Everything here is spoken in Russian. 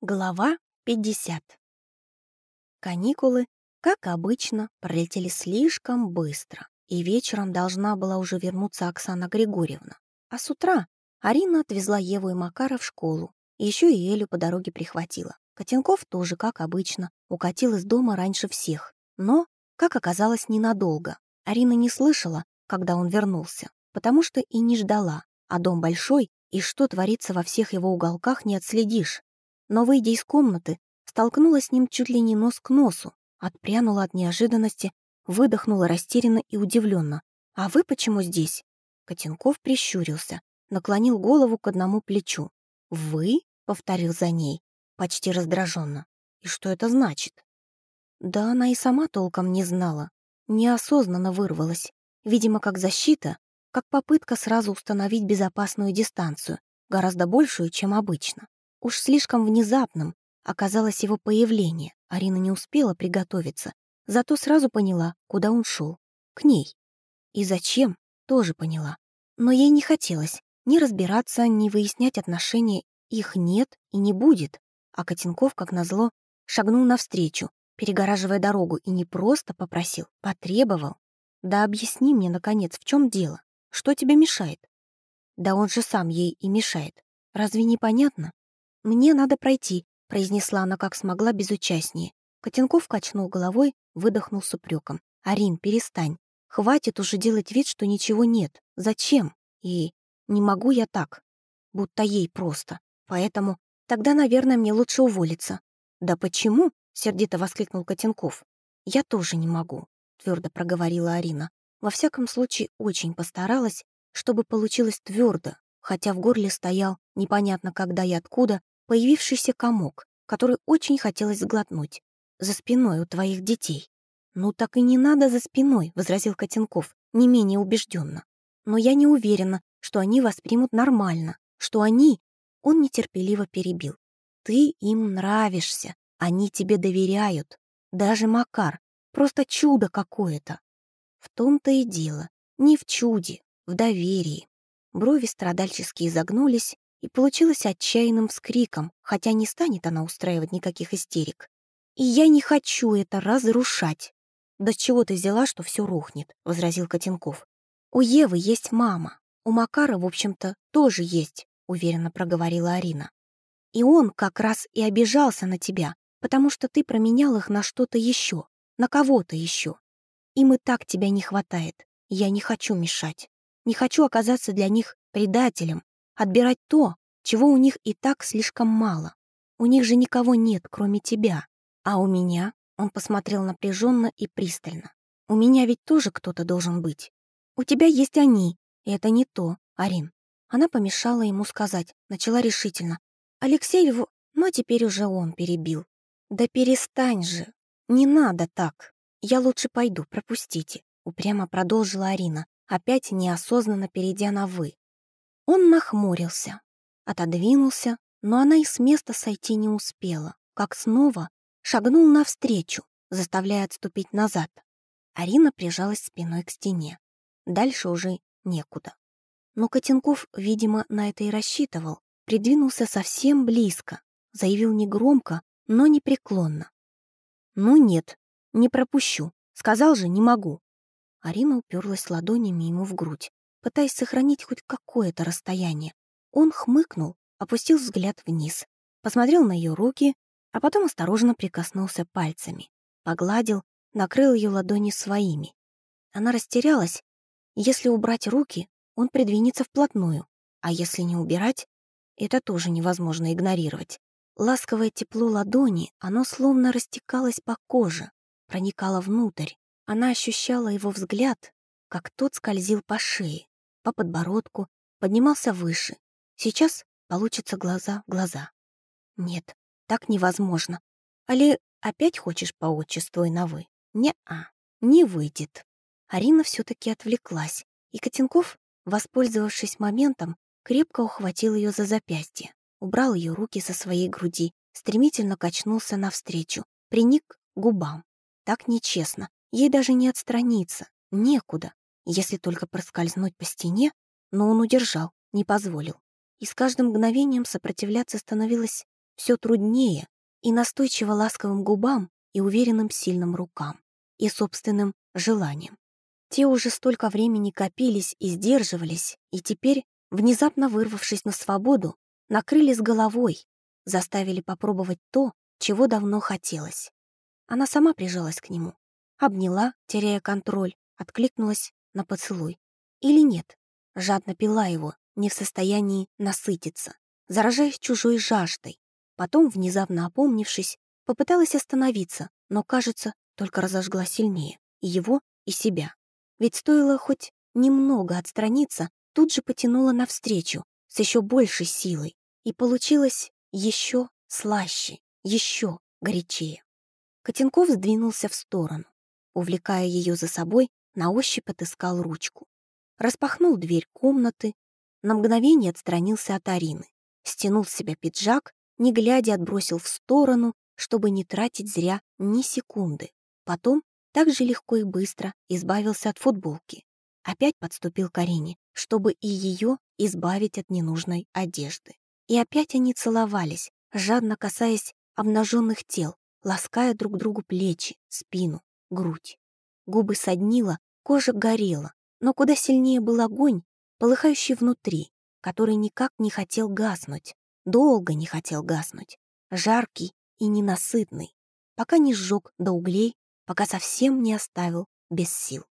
Глава 50 Каникулы, как обычно, пролетели слишком быстро, и вечером должна была уже вернуться Оксана Григорьевна. А с утра Арина отвезла Еву и Макара в школу, еще и Элю по дороге прихватила. Котенков тоже, как обычно, укатил из дома раньше всех, но, как оказалось, ненадолго. Арина не слышала, когда он вернулся, потому что и не ждала, а дом большой, и что творится во всех его уголках не отследишь но, выйдя из комнаты, столкнулась с ним чуть ли не нос к носу, отпрянула от неожиданности, выдохнула растерянно и удивленно. «А вы почему здесь?» Котенков прищурился, наклонил голову к одному плечу. «Вы?» — повторил за ней, почти раздраженно. «И что это значит?» Да она и сама толком не знала. Неосознанно вырвалась. Видимо, как защита, как попытка сразу установить безопасную дистанцию, гораздо большую, чем обычно. Уж слишком внезапным оказалось его появление. Арина не успела приготовиться, зато сразу поняла, куда он шел. К ней. И зачем, тоже поняла. Но ей не хотелось ни разбираться, ни выяснять отношения. Их нет и не будет. А Котенков, как назло, шагнул навстречу, перегораживая дорогу, и не просто попросил, потребовал. «Да объясни мне, наконец, в чем дело? Что тебе мешает?» Да он же сам ей и мешает. Разве не понятно? «Мне надо пройти», — произнесла она как смогла безучастнее. Котенков качнул головой, выдохнул с упреком. «Арин, перестань. Хватит уже делать вид, что ничего нет. Зачем? И не могу я так. Будто ей просто. Поэтому тогда, наверное, мне лучше уволиться». «Да почему?» — сердито воскликнул Котенков. «Я тоже не могу», — твердо проговорила Арина. Во всяком случае, очень постаралась, чтобы получилось твердо, хотя в горле стоял, непонятно когда и откуда, появившийся комок, который очень хотелось сглотнуть. «За спиной у твоих детей». «Ну так и не надо за спиной», — возразил Котенков, не менее убежденно. «Но я не уверена, что они воспримут нормально, что они...» Он нетерпеливо перебил. «Ты им нравишься, они тебе доверяют. Даже Макар. Просто чудо какое-то». В том-то и дело. Не в чуде, в доверии. Брови страдальчески изогнулись, и получилось отчаянным вскриком, хотя не станет она устраивать никаких истерик. «И я не хочу это разрушать!» «Да чего ты взяла, что все рухнет?» — возразил Котенков. «У Евы есть мама. У Макара, в общем-то, тоже есть», — уверенно проговорила Арина. «И он как раз и обижался на тебя, потому что ты променял их на что-то еще, на кого-то еще. Им и так тебя не хватает. Я не хочу мешать. Не хочу оказаться для них предателем, отбирать то, чего у них и так слишком мало. У них же никого нет, кроме тебя. А у меня, он посмотрел напряженно и пристально, у меня ведь тоже кто-то должен быть. У тебя есть они, и это не то, Арин. Она помешала ему сказать, начала решительно. Алексей его, но теперь уже он перебил. Да перестань же, не надо так. Я лучше пойду, пропустите, упрямо продолжила Арина, опять неосознанно перейдя на «вы». Он нахмурился, отодвинулся, но она и с места сойти не успела, как снова шагнул навстречу, заставляя отступить назад. Арина прижалась спиной к стене. Дальше уже некуда. Но Котенков, видимо, на это и рассчитывал, придвинулся совсем близко, заявил негромко, но непреклонно. «Ну нет, не пропущу. Сказал же, не могу. Арина уперлась ладонями ему в грудь, пытаясь сохранить хоть какое-то расстояние. Он хмыкнул, опустил взгляд вниз, посмотрел на ее руки, а потом осторожно прикоснулся пальцами, погладил, накрыл ее ладони своими. Она растерялась. Если убрать руки, он придвинется вплотную, а если не убирать, это тоже невозможно игнорировать. Ласковое тепло ладони, оно словно растекалось по коже, проникало внутрь, она ощущала его взгляд, как тот скользил по шее, по подбородку, поднимался выше. Сейчас получится глаза в глаза. Нет, так невозможно. Али опять хочешь по отчеству и на «вы»? Не-а, не выйдет. Арина все-таки отвлеклась, и Котенков, воспользовавшись моментом, крепко ухватил ее за запястье, убрал ее руки со своей груди, стремительно качнулся навстречу, приник к губам. Так нечестно, Ей даже не отстраниться, некуда, если только проскользнуть по стене, но он удержал, не позволил. И с каждым мгновением сопротивляться становилось все труднее и настойчиво ласковым губам и уверенным сильным рукам, и собственным желанием. Те уже столько времени копились и сдерживались, и теперь, внезапно вырвавшись на свободу, накрыли с головой, заставили попробовать то, чего давно хотелось. Она сама прижалась к нему, обняла, теряя контроль, откликнулась на поцелуй. Или нет, жадно пила его, не в состоянии насытиться, заражаясь чужой жаждой. Потом, внезапно опомнившись, попыталась остановиться, но, кажется, только разожгла сильнее и его, и себя. Ведь стоило хоть немного отстраниться, тут же потянула навстречу с еще большей силой, и получилось еще слаще, еще горячее. Котенков сдвинулся в сторону. Увлекая ее за собой, на ощупь отыскал ручку. Распахнул дверь комнаты, на мгновение отстранился от Арины, стянул с себя пиджак, не глядя отбросил в сторону, чтобы не тратить зря ни секунды. Потом так же легко и быстро избавился от футболки. Опять подступил к Арине, чтобы и ее избавить от ненужной одежды. И опять они целовались, жадно касаясь обнаженных тел, лаская друг другу плечи, спину, грудь. Губы соднило, кожа горела, но куда сильнее был огонь, полыхающий внутри, который никак не хотел гаснуть, долго не хотел гаснуть, жаркий и ненасытный, пока не сжег до углей, пока совсем не оставил без сил.